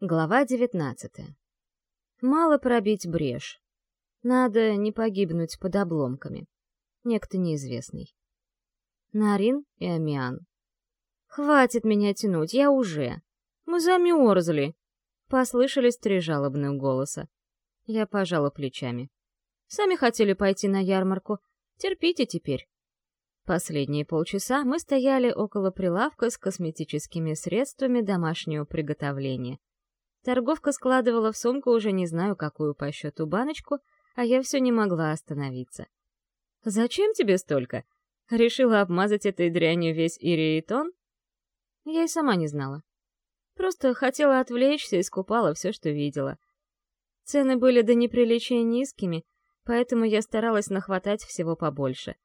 Глава девятнадцатая. Мало пробить брешь. Надо не погибнуть под обломками. Некто неизвестный. Нарин и Амиан. «Хватит меня тянуть, я уже. Мы замерзли!» Послышались три жалобных голоса. Я пожала плечами. «Сами хотели пойти на ярмарку. Терпите теперь». Последние полчаса мы стояли около прилавка с косметическими средствами домашнего приготовления. Торговка складывала в сумку уже не знаю какую по счету баночку, а я все не могла остановиться. «Зачем тебе столько? Решила обмазать этой дрянью весь Ириэтон?» Я и сама не знала. Просто хотела отвлечься и скупала все, что видела. Цены были до неприличия низкими, поэтому я старалась нахватать всего побольше.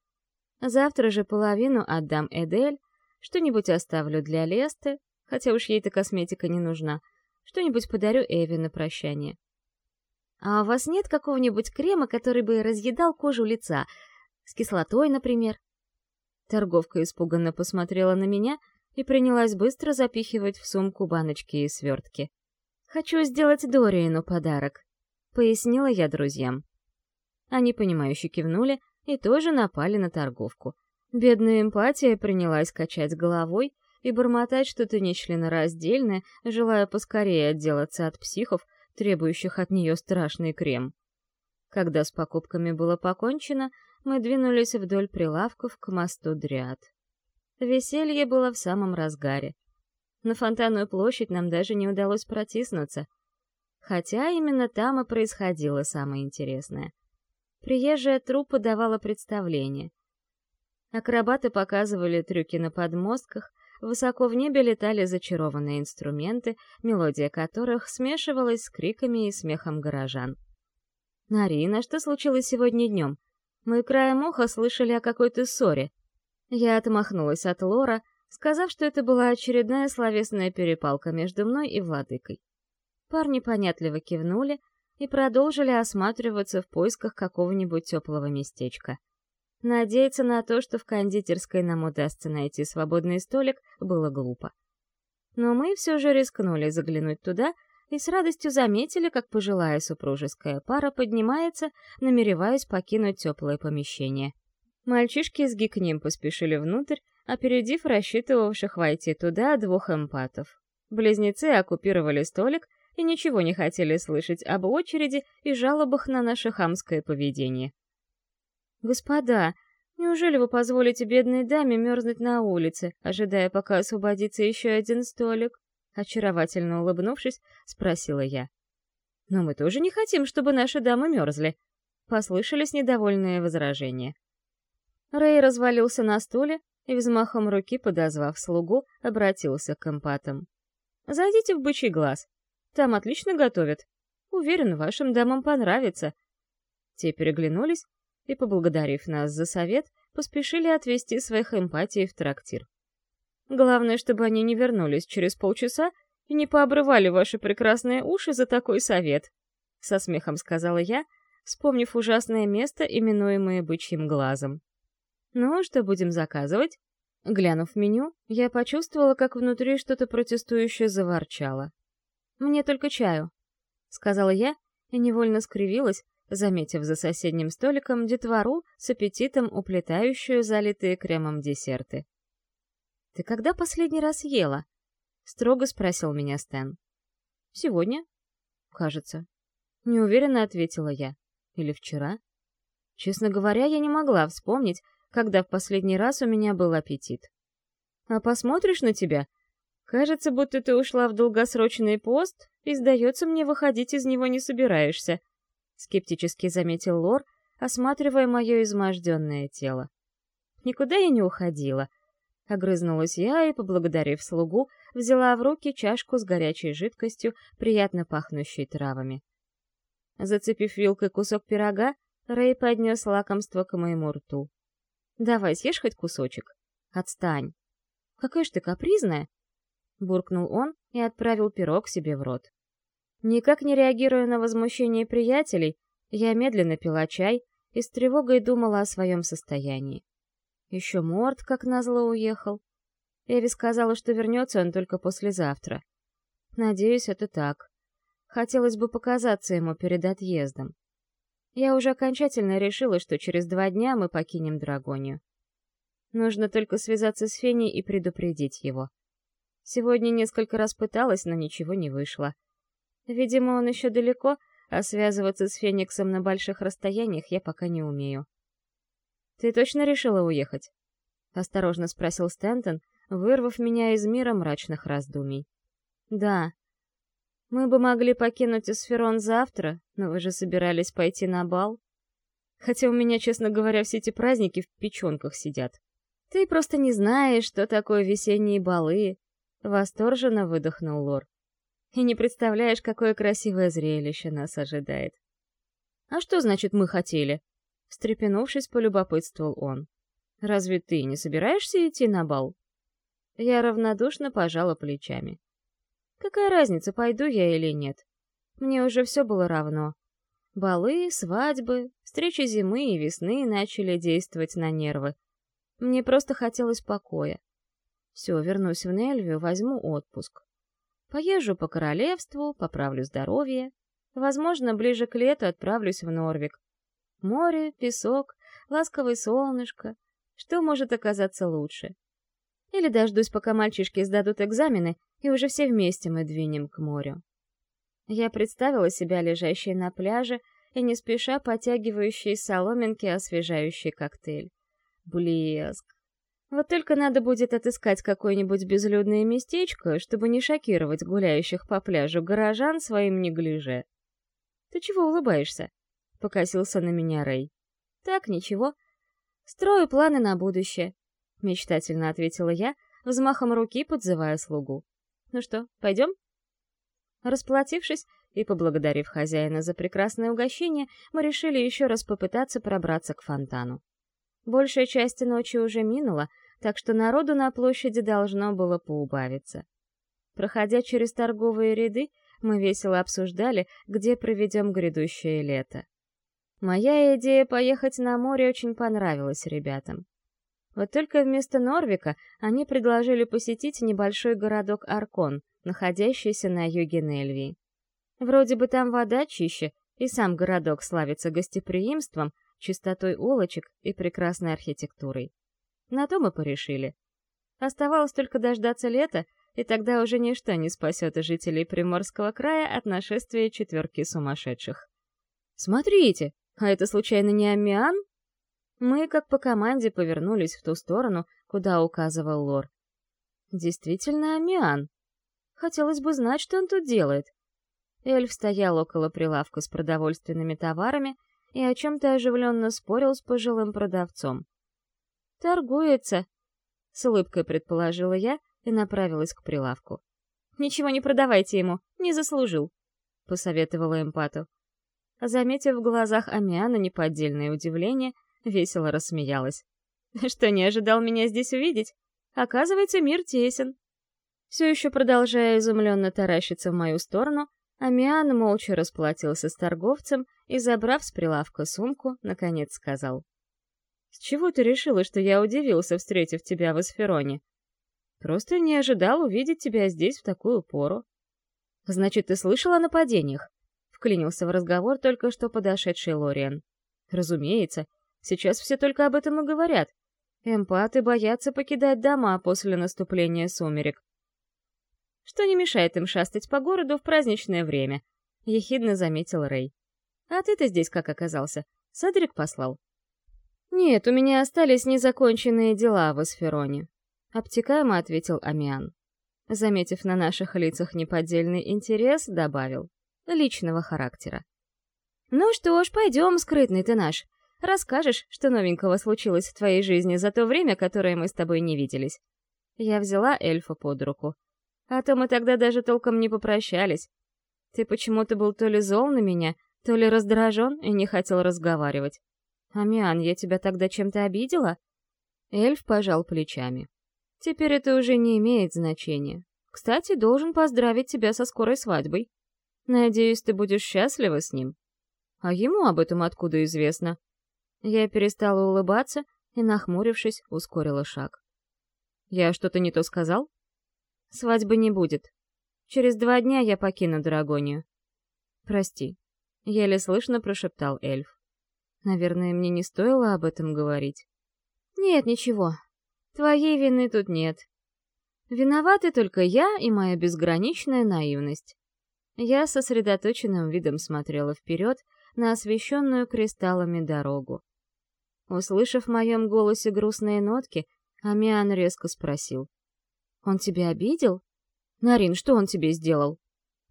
Завтра же половину отдам Эдель, что-нибудь оставлю для Лесты, хотя уж ей-то косметика не нужна — что-нибудь подарю Эви на прощание. А у вас нет какого-нибудь крема, который бы разъедал кожу лица? С кислотой, например? Торговка испуганно посмотрела на меня и принялась быстро запихивать в сумку баночки и свертки. «Хочу сделать Дориану подарок», — пояснила я друзьям. Они, понимающе кивнули и тоже напали на торговку. Бедная эмпатия принялась качать головой, и бормотать что-то нечленораздельное, желая поскорее отделаться от психов, требующих от нее страшный крем. Когда с покупками было покончено, мы двинулись вдоль прилавков к мосту Дряд. Веселье было в самом разгаре. На Фонтанную площадь нам даже не удалось протиснуться. Хотя именно там и происходило самое интересное. Приезжая труппа давала представление. Акробаты показывали трюки на подмостках, Высоко в небе летали зачарованные инструменты, мелодия которых смешивалась с криками и смехом горожан. «Нарина, что случилось сегодня днем? Мы краем уха слышали о какой-то ссоре». Я отмахнулась от Лора, сказав, что это была очередная словесная перепалка между мной и владыкой. Парни понятливо кивнули и продолжили осматриваться в поисках какого-нибудь теплого местечка. Надеяться на то, что в кондитерской нам удастся найти свободный столик, было глупо. Но мы все же рискнули заглянуть туда и с радостью заметили, как пожилая супружеская пара поднимается, намереваясь покинуть теплое помещение. Мальчишки с гикнем поспешили внутрь, опередив рассчитывавших войти туда двух эмпатов. Близнецы оккупировали столик и ничего не хотели слышать об очереди и жалобах на наше хамское поведение. «Господа, неужели вы позволите бедной даме мерзнуть на улице, ожидая, пока освободится еще один столик?» Очаровательно улыбнувшись, спросила я. «Но мы тоже не хотим, чтобы наши дамы мерзли», — послышались недовольные возражения. Рэй развалился на стуле и, взмахом руки подозвав слугу, обратился к эмпатам. «Зайдите в бычий глаз. Там отлично готовят. Уверен, вашим дамам понравится». Те переглянулись, и, поблагодарив нас за совет, поспешили отвезти своих эмпатий в трактир. Главное, чтобы они не вернулись через полчаса и не пообрывали ваши прекрасные уши за такой совет, — со смехом сказала я, вспомнив ужасное место, именуемое бычьим глазом. «Ну, что будем заказывать?» Глянув меню, я почувствовала, как внутри что-то протестующее заворчало. «Мне только чаю», — сказала я и невольно скривилась, заметив за соседним столиком детвору с аппетитом уплетающую залитые кремом десерты. «Ты когда последний раз ела?» — строго спросил меня Стэн. «Сегодня?» «Кажется». Неуверенно ответила я. «Или вчера?» Честно говоря, я не могла вспомнить, когда в последний раз у меня был аппетит. «А посмотришь на тебя? Кажется, будто ты ушла в долгосрочный пост, и, сдается мне, выходить из него не собираешься», скептически заметил Лор, осматривая мое изможденное тело. Никуда я не уходила. Огрызнулась я и, поблагодарив слугу, взяла в руки чашку с горячей жидкостью, приятно пахнущей травами. Зацепив вилкой кусок пирога, Рэй поднес лакомство к моему рту. «Давай, съешь хоть кусочек. Отстань». «Какая ж ты капризная!» Буркнул он и отправил пирог себе в рот. Никак не реагируя на возмущение приятелей, я медленно пила чай и с тревогой думала о своем состоянии. Еще Морд, как назло, уехал. Эви сказала, что вернется он только послезавтра. Надеюсь, это так. Хотелось бы показаться ему перед отъездом. Я уже окончательно решила, что через два дня мы покинем Драгонию. Нужно только связаться с Феней и предупредить его. Сегодня несколько раз пыталась, но ничего не вышло. Видимо, он еще далеко, а связываться с Фениксом на больших расстояниях я пока не умею. «Ты точно решила уехать?» — осторожно спросил Стэнтон, вырвав меня из мира мрачных раздумий. «Да. Мы бы могли покинуть Эсферон завтра, но вы же собирались пойти на бал. Хотя у меня, честно говоря, все эти праздники в печенках сидят. Ты просто не знаешь, что такое весенние балы», — восторженно выдохнул Лор. «И не представляешь, какое красивое зрелище нас ожидает». «А что значит «мы хотели»?» Встрепенувшись, полюбопытствовал он. «Разве ты не собираешься идти на бал?» Я равнодушно пожала плечами. «Какая разница, пойду я или нет? Мне уже все было равно. Балы, свадьбы, встречи зимы и весны начали действовать на нервы. Мне просто хотелось покоя. Все, вернусь в Нельвию, возьму отпуск. Поезжу по королевству, поправлю здоровье. Возможно, ближе к лету отправлюсь в Норвик. Море, песок, ласковое солнышко. Что может оказаться лучше? Или дождусь, пока мальчишки сдадут экзамены, и уже все вместе мы двинем к морю. Я представила себя лежащей на пляже и не спеша потягивающей соломинки освежающий коктейль. Блеск. Вот только надо будет отыскать какое-нибудь безлюдное местечко, чтобы не шокировать гуляющих по пляжу горожан своим неглиже. Ты чего улыбаешься? — покосился на меня Рэй. «Так, ничего. Строю планы на будущее», — мечтательно ответила я, взмахом руки подзывая слугу. «Ну что, пойдем?» Расплатившись и поблагодарив хозяина за прекрасное угощение, мы решили еще раз попытаться пробраться к фонтану. Большая часть ночи уже минула, так что народу на площади должно было поубавиться. Проходя через торговые ряды, мы весело обсуждали, где проведем грядущее лето. Моя идея поехать на море очень понравилась ребятам. Вот только вместо Норвика они предложили посетить небольшой городок Аркон, находящийся на юге Нельвии. Вроде бы там вода чище, и сам городок славится гостеприимством, чистотой улочек и прекрасной архитектурой. На то мы порешили. Оставалось только дождаться лета, и тогда уже ничто не спасет жителей Приморского края от нашествия четверки сумасшедших. «Смотрите!» А это случайно не Амиан? Мы, как по команде, повернулись в ту сторону, куда указывал Лор. Действительно Амиан. Хотелось бы знать, что он тут делает. Эльф стоял около прилавка с продовольственными товарами и о чем-то оживленно спорил с пожилым продавцом. «Торгуется», — с улыбкой предположила я и направилась к прилавку. «Ничего не продавайте ему, не заслужил», — посоветовала эмпату. Заметив в глазах Амиана неподдельное удивление, весело рассмеялась. «Что, не ожидал меня здесь увидеть? Оказывается, мир тесен». Все еще продолжая изумленно таращиться в мою сторону, Амиан молча расплатился с торговцем и, забрав с прилавка сумку, наконец сказал. «С чего ты решила, что я удивился, встретив тебя в Эсфероне? Просто не ожидал увидеть тебя здесь в такую пору. Значит, ты слышал о нападениях? Вклинился в разговор только что подошедший Лориан. Разумеется, сейчас все только об этом и говорят. Эмпаты боятся покидать дома после наступления сумерек. Что не мешает им шастать по городу в праздничное время, ехидно заметил Рэй. А ты-то здесь как оказался? Садрик послал? Нет, у меня остались незаконченные дела в Асфероне, обтекаемо ответил Амиан. Заметив на наших лицах неподдельный интерес, добавил личного характера. «Ну что ж, пойдем, скрытный ты наш. Расскажешь, что новенького случилось в твоей жизни за то время, которое мы с тобой не виделись». Я взяла эльфа под руку. А то мы тогда даже толком не попрощались. Ты почему-то был то ли зол на меня, то ли раздражен и не хотел разговаривать. «Амиан, я тебя тогда чем-то обидела?» Эльф пожал плечами. «Теперь это уже не имеет значения. Кстати, должен поздравить тебя со скорой свадьбой. Надеюсь, ты будешь счастлива с ним. А ему об этом откуда известно? Я перестала улыбаться и, нахмурившись, ускорила шаг. Я что-то не то сказал? Свадьбы не будет. Через два дня я покину Драгонию. Прости, еле слышно прошептал эльф. Наверное, мне не стоило об этом говорить. Нет, ничего. Твоей вины тут нет. Виноваты только я и моя безграничная наивность. Я сосредоточенным видом смотрела вперед на освещенную кристаллами дорогу. Услышав в моем голосе грустные нотки, Амиан резко спросил. «Он тебя обидел? Нарин, что он тебе сделал?»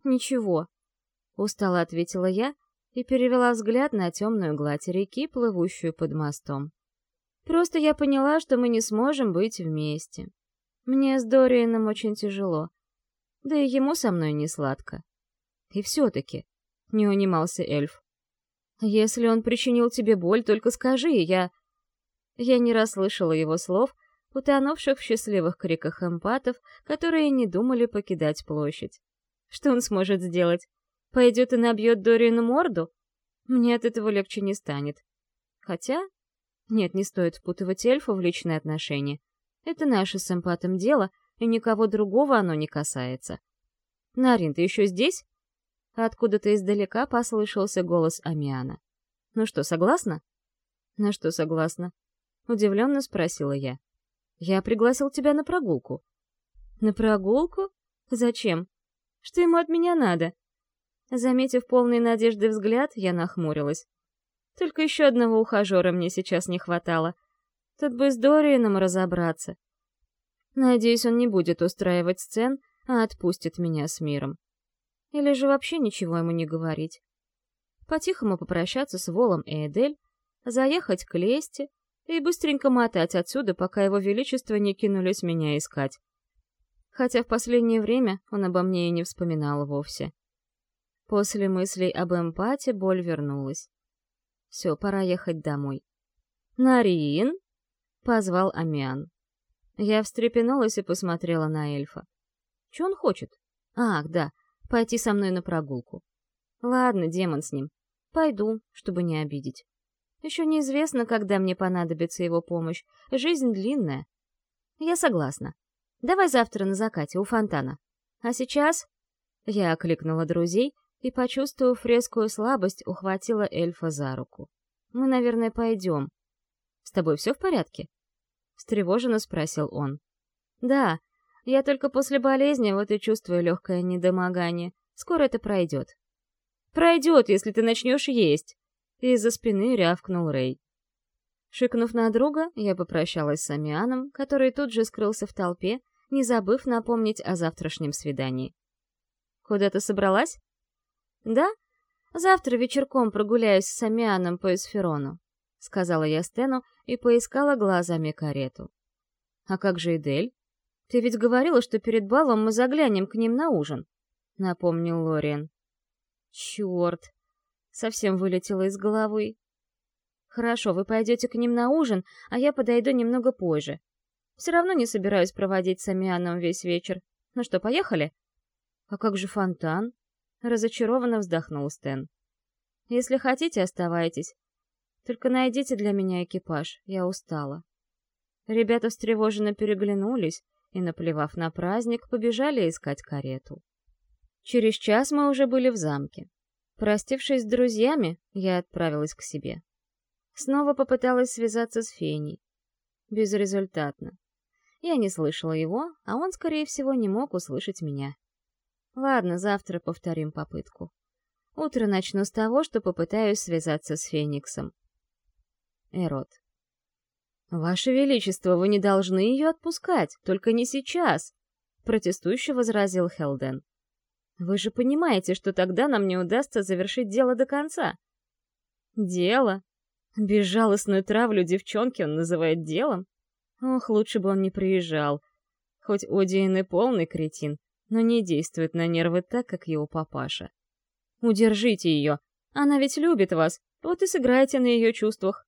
«Ничего», — устало ответила я и перевела взгляд на темную гладь реки, плывущую под мостом. «Просто я поняла, что мы не сможем быть вместе. Мне с Дорианом очень тяжело, да и ему со мной не сладко. И все-таки, — не унимался эльф, — если он причинил тебе боль, только скажи, я... Я не расслышала его слов, — утонувших в счастливых криках эмпатов, которые не думали покидать площадь. Что он сможет сделать? Пойдет и набьет Дориану морду? Мне от этого легче не станет. Хотя... Нет, не стоит впутывать эльфа в личные отношения. Это наше с эмпатом дело, и никого другого оно не касается. «Нарин, ты еще здесь?» Откуда-то издалека послышался голос Амиана. «Ну что, согласна?» «На что согласна?» — удивленно спросила я. Я пригласил тебя на прогулку. На прогулку? Зачем? Что ему от меня надо? Заметив полный надежды взгляд, я нахмурилась. Только еще одного ухажера мне сейчас не хватало. Тут бы с Дорианом разобраться. Надеюсь, он не будет устраивать сцен, а отпустит меня с миром. Или же вообще ничего ему не говорить. По-тихому попрощаться с Волом и Эдель, заехать к Лесте, и быстренько мотать отсюда, пока его величество не кинулись меня искать. Хотя в последнее время он обо мне и не вспоминал вовсе. После мыслей об эмпате боль вернулась. Все, пора ехать домой. «Нарин!» — позвал Амиан. Я встрепенулась и посмотрела на эльфа. Что он хочет? Ах, да, пойти со мной на прогулку. Ладно, демон с ним. Пойду, чтобы не обидеть. Еще неизвестно, когда мне понадобится его помощь. Жизнь длинная. Я согласна. Давай завтра на закате у фонтана. А сейчас... Я окликнула друзей и, почувствовав резкую слабость, ухватила эльфа за руку. «Мы, наверное, пойдем. С тобой все в порядке?» Встревоженно спросил он. «Да, я только после болезни вот и чувствую легкое недомогание. Скоро это пройдет». «Пройдет, если ты начнешь есть!» И из-за спины рявкнул Рэй. Шикнув на друга, я попрощалась с Амианом, который тут же скрылся в толпе, не забыв напомнить о завтрашнем свидании. «Куда ты собралась?» «Да, завтра вечерком прогуляюсь с Амианом по Эсферону», — сказала я Стену и поискала глазами карету. «А как же Эдель? Ты ведь говорила, что перед балом мы заглянем к ним на ужин», — напомнил Лориен. «Черт!» Совсем вылетело из головы. Хорошо, вы пойдете к ним на ужин, а я подойду немного позже. Все равно не собираюсь проводить с Амианом весь вечер. Ну что, поехали? А как же фонтан? Разочарованно вздохнул Стэн. Если хотите, оставайтесь. Только найдите для меня экипаж, я устала. Ребята встревоженно переглянулись и, наплевав на праздник, побежали искать карету. Через час мы уже были в замке. Простившись с друзьями, я отправилась к себе. Снова попыталась связаться с Феней. Безрезультатно. Я не слышала его, а он, скорее всего, не мог услышать меня. Ладно, завтра повторим попытку. Утро начну с того, что попытаюсь связаться с Фениксом. Эрот. «Ваше Величество, вы не должны ее отпускать, только не сейчас!» Протестующе возразил Хелден. Вы же понимаете, что тогда нам не удастся завершить дело до конца. Дело? Безжалостную травлю девчонки он называет делом? Ох, лучше бы он не приезжал. Хоть Одиен и полный кретин, но не действует на нервы так, как его папаша. Удержите ее. Она ведь любит вас, вот и сыграйте на ее чувствах.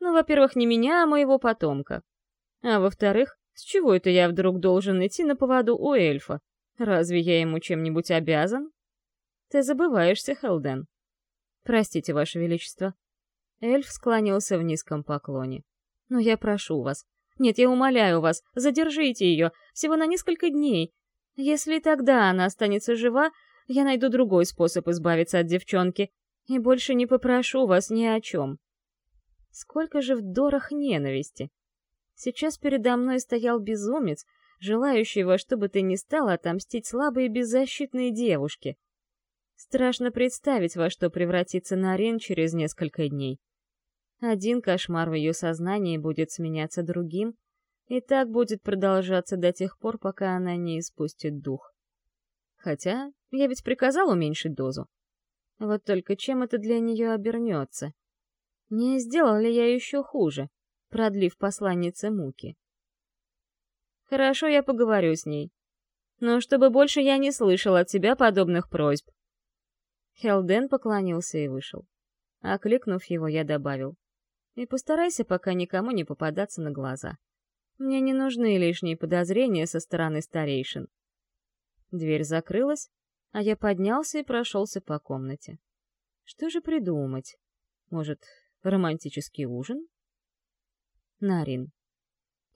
Ну, во-первых, не меня, а моего потомка. А во-вторых, с чего это я вдруг должен идти на поводу у эльфа? Разве я ему чем-нибудь обязан? Ты забываешься, Хелден. Простите, Ваше Величество. Эльф склонился в низком поклоне. Но я прошу вас. Нет, я умоляю вас, задержите ее, всего на несколько дней. Если тогда она останется жива, я найду другой способ избавиться от девчонки и больше не попрошу вас ни о чем. Сколько же в дорах ненависти! Сейчас передо мной стоял безумец, желающий во что бы ты ни стало отомстить слабой и беззащитной девушке. Страшно представить, во что превратится Нарин через несколько дней. Один кошмар в ее сознании будет сменяться другим, и так будет продолжаться до тех пор, пока она не испустит дух. Хотя я ведь приказал уменьшить дозу. Вот только чем это для нее обернется? Не сделал ли я еще хуже, продлив посланнице муки? Хорошо, я поговорю с ней. Но чтобы больше я не слышал от тебя подобных просьб. Хелден поклонился и вышел. Окликнув его, я добавил. И постарайся пока никому не попадаться на глаза. Мне не нужны лишние подозрения со стороны старейшин. Дверь закрылась, а я поднялся и прошелся по комнате. Что же придумать? Может, романтический ужин? Нарин.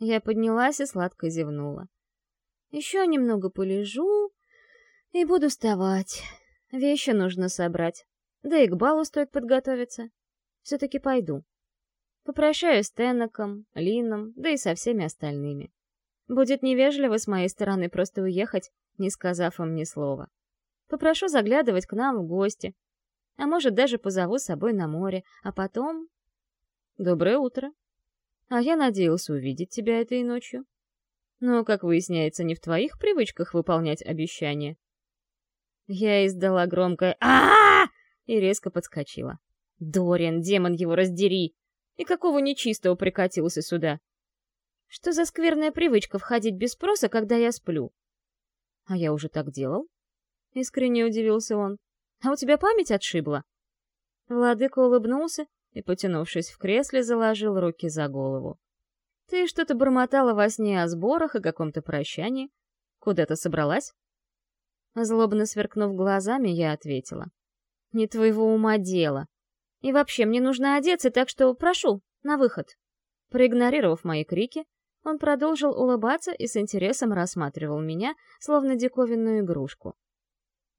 Я поднялась и сладко зевнула. Еще немного полежу и буду вставать. Вещи нужно собрать. Да и к балу стоит подготовиться. Все-таки пойду. Попрощаюсь с Теннеком, Лином, да и со всеми остальными. Будет невежливо с моей стороны просто уехать, не сказав им ни слова. Попрошу заглядывать к нам в гости. А может, даже позову с собой на море, а потом... Доброе утро. А я надеялся увидеть тебя этой ночью. Но, как выясняется, не в твоих привычках выполнять обещания. Я издала громкое а, и резко подскочила. Дориан, демон его раздери! И какого нечистого прикатился сюда? Что за скверная привычка входить без спроса, когда я сплю? А я уже так делал? Искренне удивился он. А у тебя память отшибла? Владыка улыбнулся и, потянувшись в кресле, заложил руки за голову. Ты что-то бормотала во сне о сборах и каком-то прощании. Куда-то собралась? Злобно сверкнув глазами, я ответила. Не твоего ума дело. И вообще, мне нужно одеться, так что прошу, на выход. Проигнорировав мои крики, он продолжил улыбаться и с интересом рассматривал меня, словно диковинную игрушку.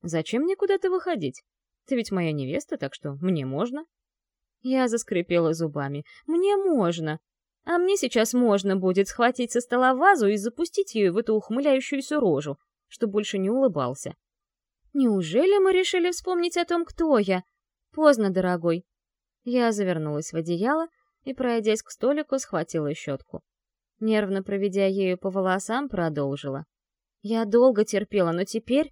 «Зачем мне куда-то выходить? Ты ведь моя невеста, так что мне можно?» Я заскрипела зубами. «Мне можно! А мне сейчас можно будет схватить со стола вазу и запустить ее в эту ухмыляющуюся рожу, что больше не улыбался. Неужели мы решили вспомнить о том, кто я? Поздно, дорогой. Я завернулась в одеяло и, пройдясь к столику, схватила щетку. Нервно проведя ею по волосам, продолжила. Я долго терпела, но теперь...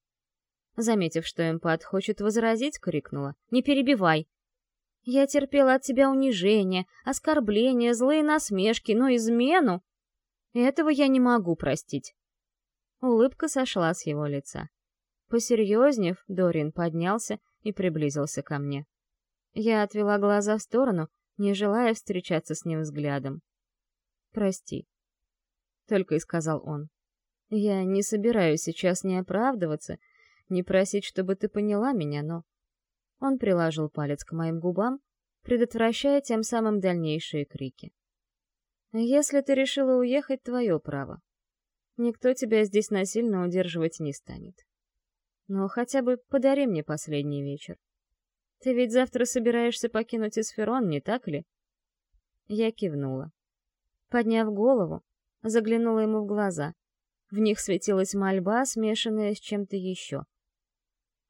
Заметив, что эмпат хочет возразить, крикнула. «Не перебивай!» Я терпела от тебя унижение, оскорбления, злые насмешки, но измену... Этого я не могу простить. Улыбка сошла с его лица. Посерьезнев, Дорин поднялся и приблизился ко мне. Я отвела глаза в сторону, не желая встречаться с ним взглядом. «Прости», — только и сказал он. «Я не собираюсь сейчас не оправдываться, не просить, чтобы ты поняла меня, но...» Он приложил палец к моим губам, предотвращая тем самым дальнейшие крики. «Если ты решила уехать, твое право. Никто тебя здесь насильно удерживать не станет. Но хотя бы подари мне последний вечер. Ты ведь завтра собираешься покинуть Эсферон, не так ли? Я кивнула. Подняв голову, заглянула ему в глаза. В них светилась мольба, смешанная с чем-то еще.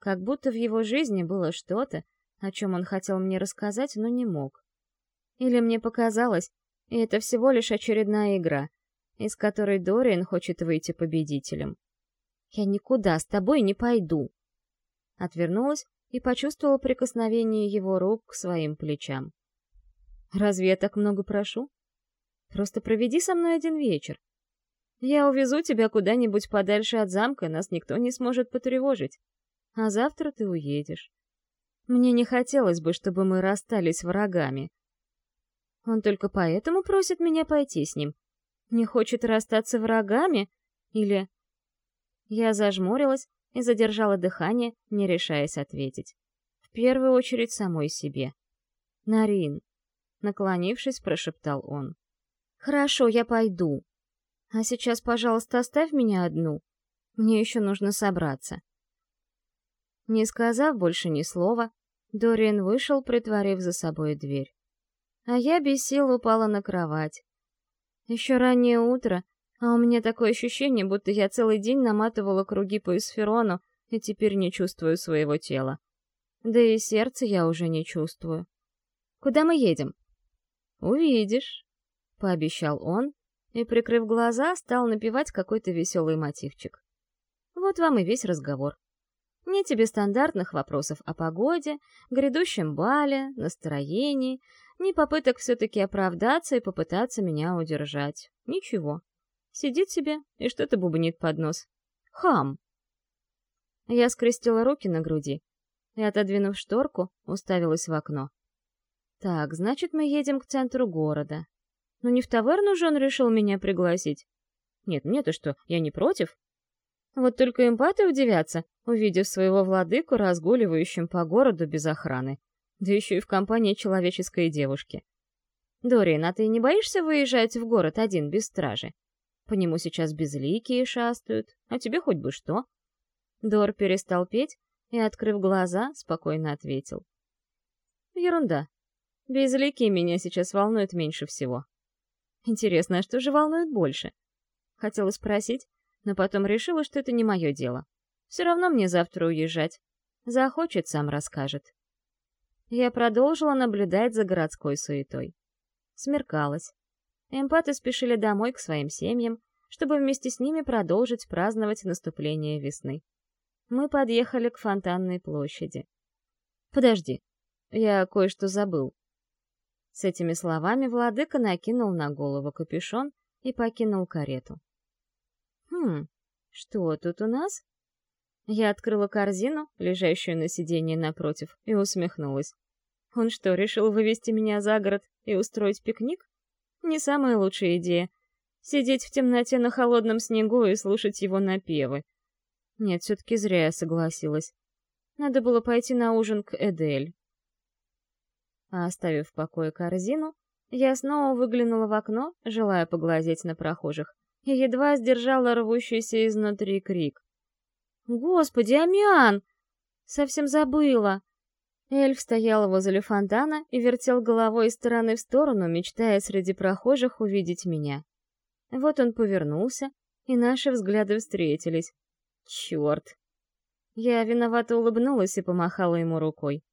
Как будто в его жизни было что-то, о чем он хотел мне рассказать, но не мог. Или мне показалось, и это всего лишь очередная игра, из которой Дориан хочет выйти победителем. «Я никуда с тобой не пойду!» Отвернулась и почувствовала прикосновение его рук к своим плечам. «Разве я так много прошу? Просто проведи со мной один вечер. Я увезу тебя куда-нибудь подальше от замка, нас никто не сможет потревожить. А завтра ты уедешь. Мне не хотелось бы, чтобы мы расстались врагами. Он только поэтому просит меня пойти с ним. Не хочет расстаться врагами? Или... Я зажмурилась, и задержала дыхание, не решаясь ответить. В первую очередь самой себе. «Нарин», — наклонившись, прошептал он. «Хорошо, я пойду. А сейчас, пожалуйста, оставь меня одну. Мне еще нужно собраться. Не сказав больше ни слова, Дориан вышел, притворив за собой дверь. А я без сил упала на кровать. Еще раннее утро, а у меня такое ощущение, будто я целый день наматывала круги по эсферону и теперь не чувствую своего тела. Да и сердце я уже не чувствую. Куда мы едем? Увидишь, пообещал он и, прикрыв глаза, стал напевать какой-то веселый мотивчик. Вот вам и весь разговор. Ни тебе стандартных вопросов о погоде, грядущем бале, настроении, ни попыток все-таки оправдаться и попытаться меня удержать. Ничего. Сидит себе и что-то бубнит под нос. Хам! Я скрестила руки на груди и, отодвинув шторку, уставилась в окно. Так, значит, мы едем к центру города. Но не в таверну же он решил меня пригласить. Нет, мне-то что, я не против? Вот только эмпаты удивятся, увидев своего владыку разгуливающим по городу без охраны, да еще и в компании человеческой девушки. Дориан, а ты не боишься выезжать в город один без стражи? По нему сейчас безликие шастают, а тебе хоть бы что. Дор перестал петь и, открыв глаза, спокойно ответил. Ерунда. Безликие меня сейчас волнуют меньше всего. Интересно, а что же волнует больше? Хотела спросить, но потом решила, что это не мое дело. Все равно мне завтра уезжать. Захочет, сам расскажет. Я продолжила наблюдать за городской суетой. Смеркалось. Эмпаты спешили домой к своим семьям, чтобы вместе с ними продолжить праздновать наступление весны. Мы подъехали к фонтанной площади. «Подожди, я кое-что забыл». С этими словами владыка накинул на голову капюшон и покинул карету. «Хм, что тут у нас?» Я открыла корзину, лежащую на сиденье напротив, и усмехнулась. «Он что, решил вывести меня за город и устроить пикник?» Не самая лучшая идея. Сидеть в темноте на холодном снегу и слушать его напевы. Нет, все-таки зря я согласилась. Надо было пойти на ужин к Эдель. А оставив в покое корзину, я снова выглянула в окно, желая поглазеть на прохожих, и едва сдержала рвущийся изнутри крик. «Господи, Амиан! Совсем забыла!» Эльф стоял возле фонтана и вертел головой из стороны в сторону, мечтая среди прохожих увидеть меня. Вот он повернулся, и наши взгляды встретились. Черт! Я виновато улыбнулась и помахала ему рукой.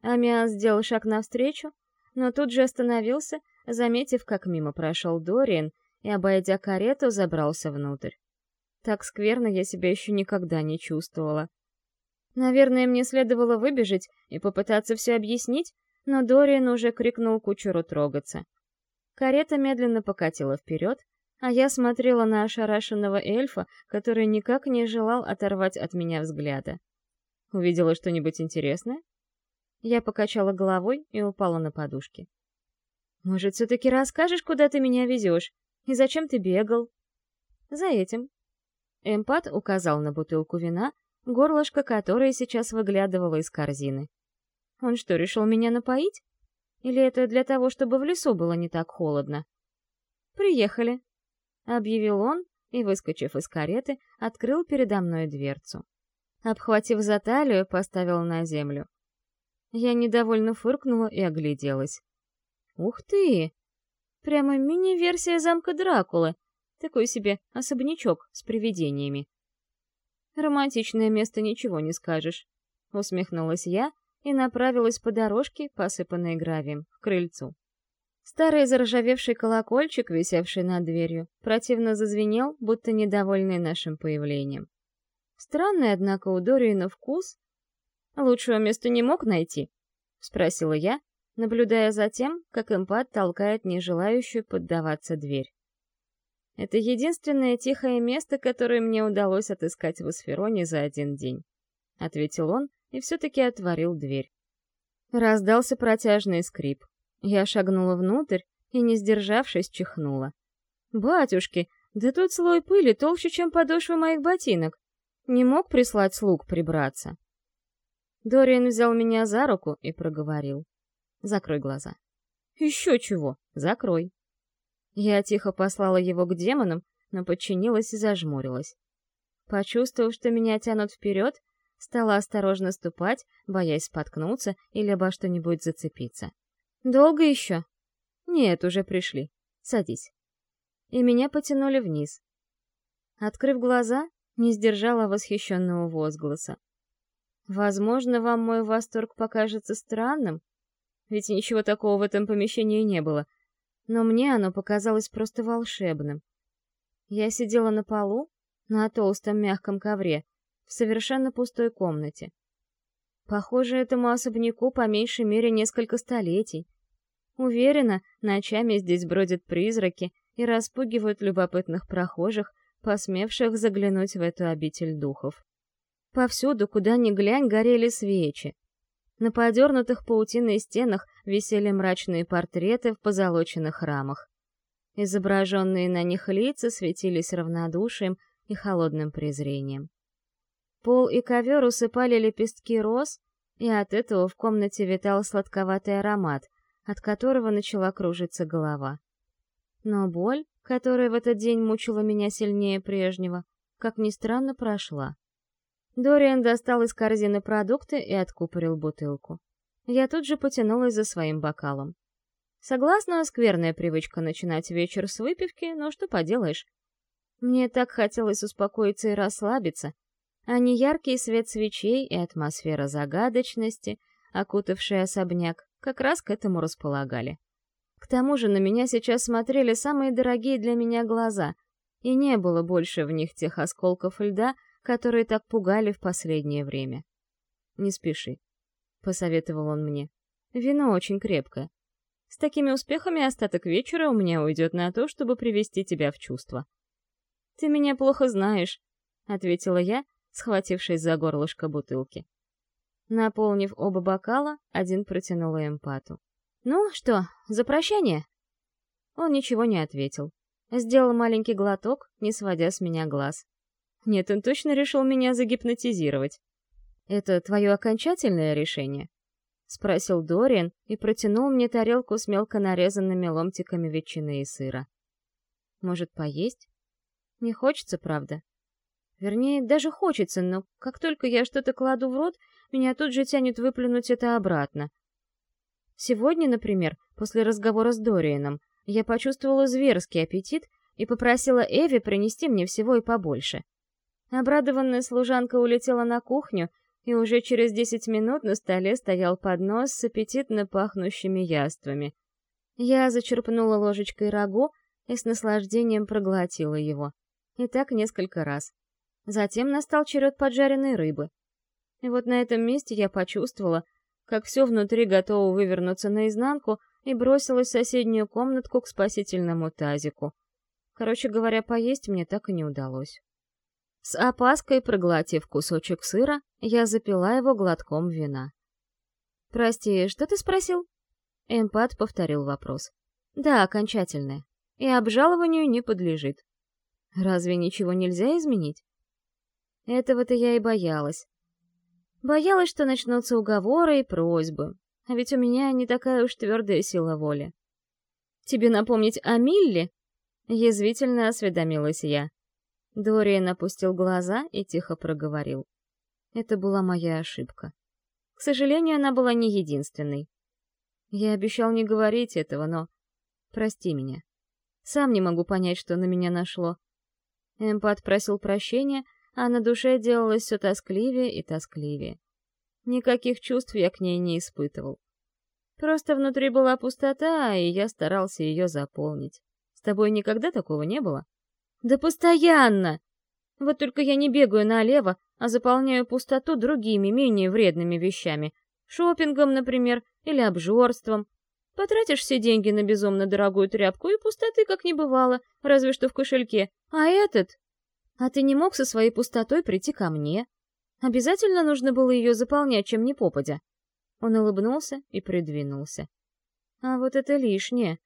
Амиан сделал шаг навстречу, но тут же остановился, заметив, как мимо прошел Дориан, и, обойдя карету, забрался внутрь. Так скверно я себя еще никогда не чувствовала. Наверное, мне следовало выбежать и попытаться все объяснить, но Дориан уже крикнул кучеру трогаться. Карета медленно покатила вперед, а я смотрела на ошарашенного эльфа, который никак не желал оторвать от меня взгляда. Увидела что-нибудь интересное? Я покачала головой и упала на подушки. «Может, все-таки расскажешь, куда ты меня везешь? И зачем ты бегал?» «За этим». Эмпат указал на бутылку вина, горлышко которой сейчас выглядывало из корзины. Он что, решил меня напоить? Или это для того, чтобы в лесу было не так холодно? «Приехали», — объявил он и, выскочив из кареты, открыл передо мной дверцу. Обхватив за талию, поставил на землю. Я недовольно фыркнула и огляделась. «Ух ты! Прямо мини-версия замка Дракулы. Такой себе особнячок с привидениями. Романтичное место ничего не скажешь. Усмехнулась я и направилась по дорожке, посыпанной гравием, к крыльцу. Старый заржавевший колокольчик, висевший над дверью, противно зазвенел, будто недовольный нашим появлением. Странный, однако, у Дориена вкус. Лучшего места не мог найти? Спросила я, наблюдая за тем, как импат толкает нежелающую поддаваться дверь. Это единственное тихое место, которое мне удалось отыскать в Асфероне за один день», — ответил он и все-таки отворил дверь. Раздался протяжный скрип. Я шагнула внутрь и, не сдержавшись, чихнула. «Батюшки, да тут слой пыли толще, чем подошвы моих ботинок. Не мог прислать слуг прибраться?» Дориан взял меня за руку и проговорил. «Закрой глаза». «Еще чего? Закрой». Я тихо послала его к демонам, но подчинилась и зажмурилась. Почувствовав, что меня тянут вперед, стала осторожно ступать, боясь споткнуться или обо что-нибудь зацепиться. «Долго еще?» «Нет, уже пришли. Садись». И меня потянули вниз. Открыв глаза, не сдержала восхищенного возгласа. Возможно, вам мой восторг покажется странным, ведь ничего такого в этом помещении не было, но мне оно показалось просто волшебным. Я сидела на полу, на толстом мягком ковре, в совершенно пустой комнате. Похоже, этому особняку по меньшей мере несколько столетий. Уверена, ночами здесь бродят призраки и распугивают любопытных прохожих, посмевших заглянуть в эту обитель духов. Повсюду, куда ни глянь, горели свечи. На подернутых паутиной стенах висели мрачные портреты в позолоченных рамах. Изображенные на них лица светились равнодушием и холодным презрением. Пол и ковер усыпали лепестки роз, и от этого в комнате витал сладковатый аромат, от которого начала кружиться голова. Но боль, которая в этот день мучила меня сильнее прежнего, как ни странно, прошла. Дориан достал из корзины продукты и откупорил бутылку. Я тут же потянулась за своим бокалом. Согласна, скверная привычка начинать вечер с выпивки, но что поделаешь. Мне так хотелось успокоиться и расслабиться, а не яркий свет свечей и атмосфера загадочности, окутавшая особняк, как раз к этому располагали. К тому же на меня сейчас смотрели самые дорогие для меня глаза, и не было больше в них тех осколков льда, которые так пугали в последнее время. «Не спеши», — посоветовал он мне. «Вино очень крепкое. С такими успехами остаток вечера у меня уйдет на то, чтобы привести тебя в чувство». «Ты меня плохо знаешь», — ответила я, схватившись за горлышко бутылки. Наполнив оба бокала, один протянула эмпату. «Ну что, за прощание?» Он ничего не ответил. Сделал маленький глоток, не сводя с меня глаз. Нет, он точно решил меня загипнотизировать. «Это твое окончательное решение?» — спросил Дориан и протянул мне тарелку с мелко нарезанными ломтиками ветчины и сыра. «Может, поесть?» Не хочется, правда? Вернее, даже хочется, но как только я что-то кладу в рот, меня тут же тянет выплюнуть это обратно. Сегодня, например, после разговора с Дорианом, я почувствовала зверский аппетит и попросила Эви принести мне всего и побольше. Обрадованная служанка улетела на кухню, и уже через десять минут на столе стоял поднос с аппетитно пахнущими яствами. Я зачерпнула ложечкой рагу и с наслаждением проглотила его. И так несколько раз. Затем настал черед поджаренной рыбы. И вот на этом месте я почувствовала, как все внутри готово вывернуться наизнанку и бросилась в соседнюю комнатку к спасительному тазику. Короче говоря, поесть мне так и не удалось. С опаской проглотив кусочек сыра, я запила его глотком вина. «Прости, что ты спросил?» Эмпат повторил вопрос. «Да, окончательное. И обжалованию не подлежит. Разве ничего нельзя изменить? Этого-то я и боялась. Боялась, что начнутся уговоры и просьбы. А ведь у меня не такая уж твердая сила воли. «Тебе напомнить о Милле?» — язвительно осведомилась я. Дориан опустил глаза и тихо проговорил. Это была моя ошибка. К сожалению, она была не единственной. Я обещал не говорить этого, но... Прости меня. Сам не могу понять, что на меня нашло. Эмпат просил прощения, а на душе делалось все тоскливее и тоскливее. Никаких чувств я к ней не испытывал. Просто внутри была пустота, и я старался ее заполнить. С тобой никогда такого не было? Да постоянно! Вот только я не бегаю налево, а заполняю пустоту другими, менее вредными вещами. Шопингом, например, или обжорством. Потратишь все деньги на безумно дорогую тряпку, и пустоты как не бывало, разве что в кошельке. А этот? А ты не мог со своей пустотой прийти ко мне? Обязательно нужно было ее заполнять чем ни попадя. Он улыбнулся и придвинулся. А вот это лишнее.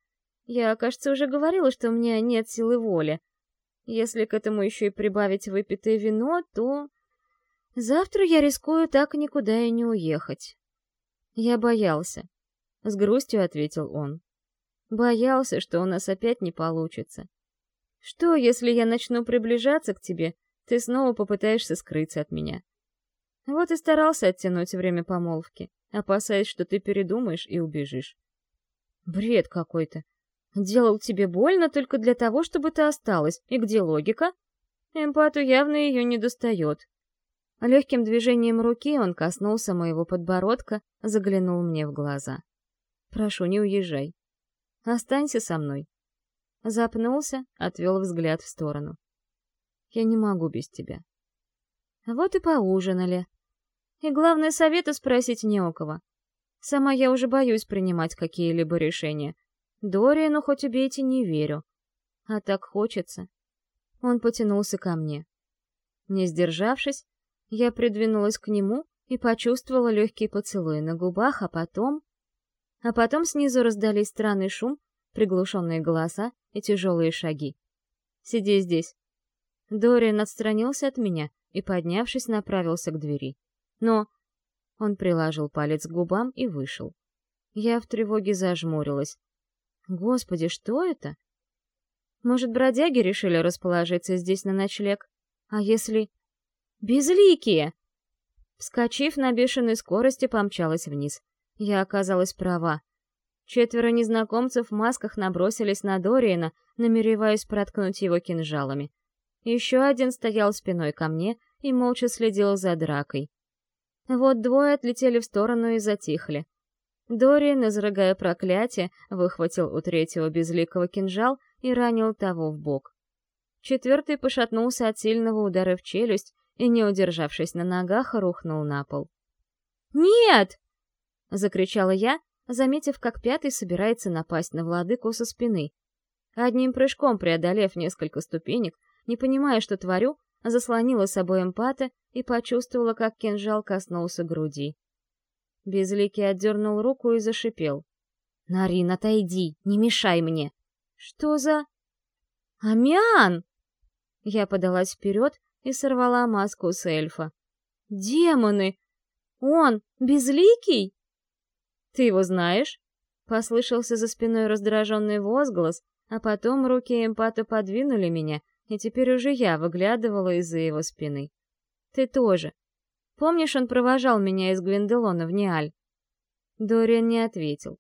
Я, кажется, уже говорила, что у меня нет силы воли. Если к этому еще и прибавить выпитое вино, то... Завтра я рискую так никуда и не уехать. Я боялся. С грустью ответил он. Боялся, что у нас опять не получится. Что, если я начну приближаться к тебе, Ты снова попытаешься скрыться от меня. Вот и старался оттянуть время помолвки, опасаясь, что ты передумаешь и убежишь. Бред какой-то. Делал тебе больно только для того, чтобы ты осталась. И где логика? Эмпату явно ее не достает. Легким движением руки он коснулся моего подбородка, заглянул мне в глаза. «Прошу, не уезжай. Останься со мной». Запнулся, отвел взгляд в сторону. «Я не могу без тебя». Вот и поужинали. И главное, совета спросить не у кого. Сама я уже боюсь принимать какие-либо решения. Дориану хоть убейте, не верю. А так хочется. Он потянулся ко мне. Не сдержавшись, я придвинулась к нему и почувствовала легкий поцелуй на губах, а потом... А потом снизу раздались странный шум, приглушенные голоса и тяжелые шаги. «Сиди здесь». Дориан отстранился от меня и, поднявшись, направился к двери. Но... Он приложил палец к губам и вышел. Я в тревоге зажмурилась. Господи, что это? Может, бродяги решили расположиться здесь на ночлег? А если... Безликие! Вскочив на бешеной скорости, помчалась вниз. Я оказалась права. Четверо незнакомцев в масках набросились на Дориена, намереваясь проткнуть его кинжалами. Еще один стоял спиной ко мне и молча следил за дракой. Вот двое отлетели в сторону и затихли. Дориан, изрыгая проклятие, выхватил у третьего безликого кинжал и ранил того в бок. Четвертый пошатнулся от сильного удара в челюсть и, не удержавшись на ногах, рухнул на пол. «Нет!» — закричала я, заметив, как пятый собирается напасть на владыку со спины. Одним прыжком преодолев несколько ступенек, не понимая, что творю, заслонила собой эмпата и почувствовала, как кинжал коснулся груди. Безликий отдернул руку и зашипел. «Нарин, отойди, не мешай мне!» «Что за...» «Амиан!» Я подалась вперед и сорвала маску с эльфа. «Демоны! Он безликий?» «Ты его знаешь?» Послышался за спиной раздраженный возглас, а потом руки эмпата подвинули меня, и теперь уже я выглядывала из-за его спины. «Ты тоже. Помнишь, он провожал меня из Гвинделона в Ниаль?» Дориан не ответил.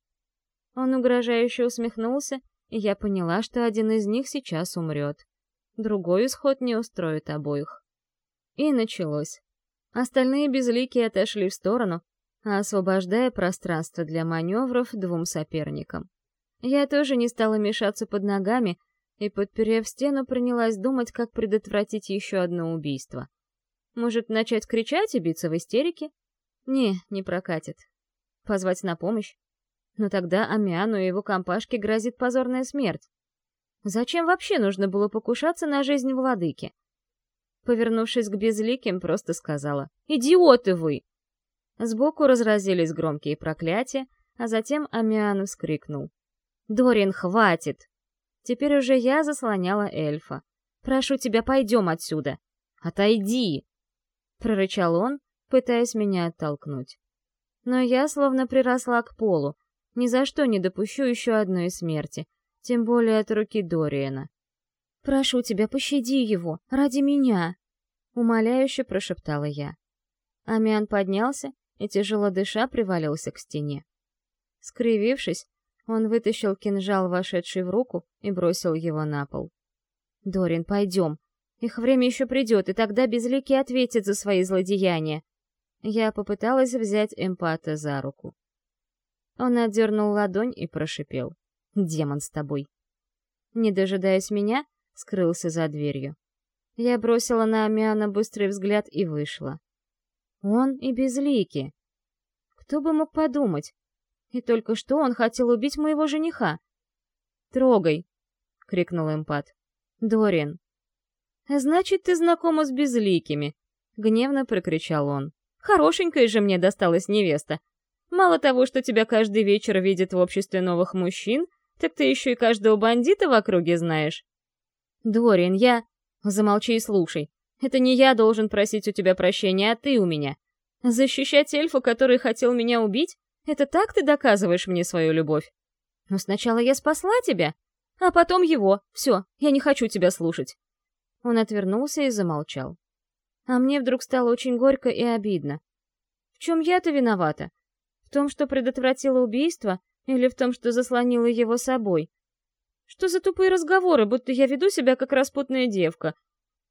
Он угрожающе усмехнулся, и я поняла, что один из них сейчас умрет. Другой исход не устроит обоих. И началось. Остальные безликие отошли в сторону, освобождая пространство для маневров двум соперникам. Я тоже не стала мешаться под ногами, и, подперев стену, принялась думать, как предотвратить еще одно убийство. Может, начать кричать и биться в истерике? Не, не прокатит. Позвать на помощь? Но тогда Амиану и его компашке грозит позорная смерть. Зачем вообще нужно было покушаться на жизнь владыки? Повернувшись к безликим, просто сказала «Идиоты вы!» Сбоку разразились громкие проклятия, а затем Амиан вскрикнул. «Дорин, хватит!» Теперь уже я заслоняла эльфа. «Прошу тебя, пойдем отсюда!» «Отойди!» — прорычал он, пытаясь меня оттолкнуть. Но я словно приросла к полу, ни за что не допущу еще одной смерти, тем более от руки Дориена. «Прошу тебя, пощади его, ради меня!» — умоляюще прошептала я. Амиан поднялся и, тяжело дыша, привалился к стене. Скривившись, он вытащил кинжал, вошедший в руку, и бросил его на пол. «Дорин, пойдем. Их время еще придет, и тогда Безликий ответит за свои злодеяния». Я попыталась взять эмпата за руку. Он отдернул ладонь и прошипел. «Демон с тобой». Не дожидаясь меня, скрылся за дверью. Я бросила на Амиана быстрый взгляд и вышла. Он и безликий. Кто бы мог подумать, и только что он хотел убить моего жениха. «Трогай!» — крикнул эмпат. «Дорин!» «Значит, ты знакома с безликими!» — гневно прокричал он. «Хорошенькая же мне досталась невеста. Мало того, что тебя каждый вечер видит в обществе новых мужчин, так ты еще и каждого бандита в округе знаешь». «Дорин, я...» «Замолчи и слушай. Это не я должен просить у тебя прощения, а ты у меня. Защищать эльфа, который хотел меня убить? Это так ты доказываешь мне свою любовь? Но сначала я спасла тебя, а потом его. Все, я не хочу тебя слушать. Он отвернулся и замолчал. А мне вдруг стало очень горько и обидно. В чем я-то виновата? В том, что предотвратила убийство, или в том, что заслонила его собой? Что за тупые разговоры, будто я веду себя как распутная девка?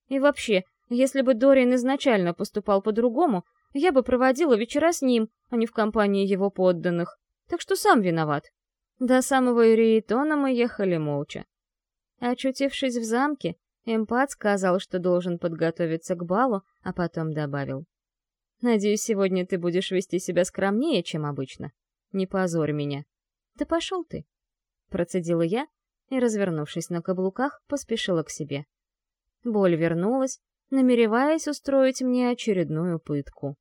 И вообще, если бы Дориан изначально поступал по-другому, я бы проводила вечера с ним, а не в компании его подданных. Так что сам виноват. До самого Ириетона мы ехали молча. Очутившись в замке, эмпат сказал, что должен подготовиться к балу, а потом добавил. «Надеюсь, сегодня ты будешь вести себя скромнее, чем обычно. Не позорь меня». «Да пошел ты!» Процедила я и, развернувшись на каблуках, поспешила к себе. Боль вернулась, намереваясь устроить мне очередную пытку.